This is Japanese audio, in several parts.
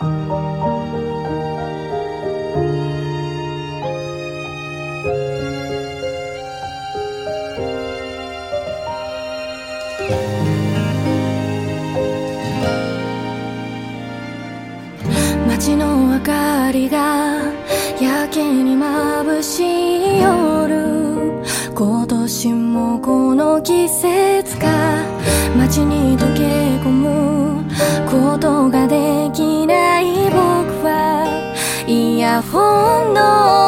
街の明かりが今年もこの季節か。街に溶け込むことができない僕は。イヤホンの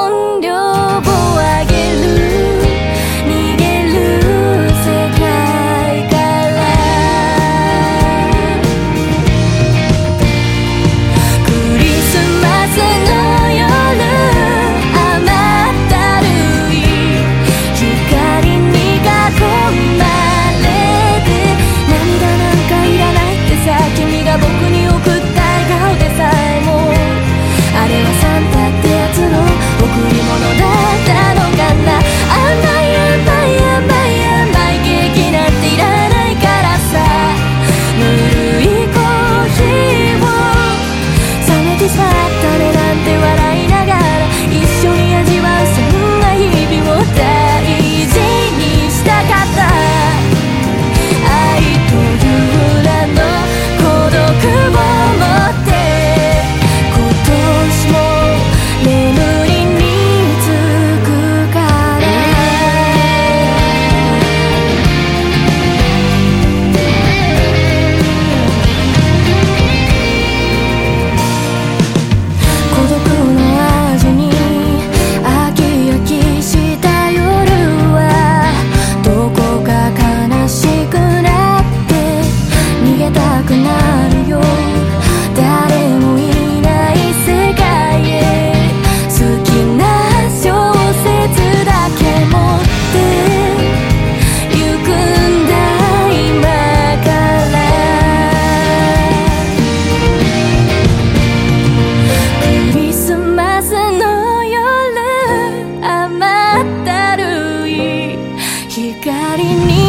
hari ini